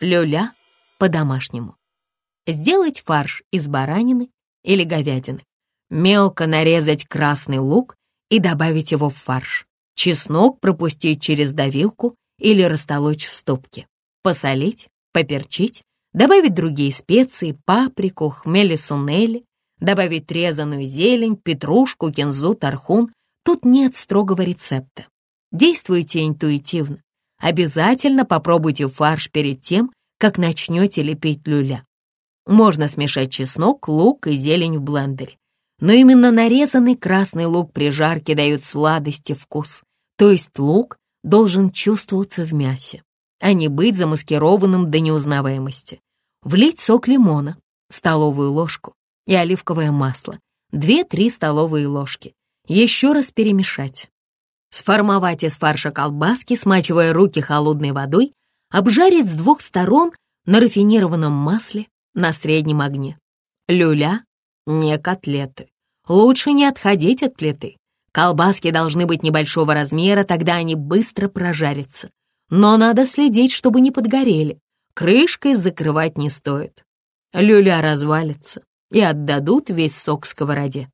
Люля по-домашнему. Сделать фарш из баранины или говядины. Мелко нарезать красный лук и добавить его в фарш. Чеснок пропустить через давилку или растолочь в ступке. Посолить, поперчить, добавить другие специи, паприку, хмели сунели, добавить резаную зелень, петрушку, кинзу, тархун. Тут нет строгого рецепта. Действуйте интуитивно. Обязательно попробуйте фарш перед тем, как начнете лепить люля. Можно смешать чеснок, лук и зелень в блендере. Но именно нарезанный красный лук при жарке дает сладость и вкус. То есть лук должен чувствоваться в мясе, а не быть замаскированным до неузнаваемости. Влить сок лимона, столовую ложку, и оливковое масло, 2-3 столовые ложки. Еще раз перемешать. Сформовать из фарша колбаски, смачивая руки холодной водой, обжарить с двух сторон на рафинированном масле на среднем огне. Люля, не котлеты. Лучше не отходить от плиты. Колбаски должны быть небольшого размера, тогда они быстро прожарятся. Но надо следить, чтобы не подгорели. Крышкой закрывать не стоит. Люля развалится и отдадут весь сок сковороде.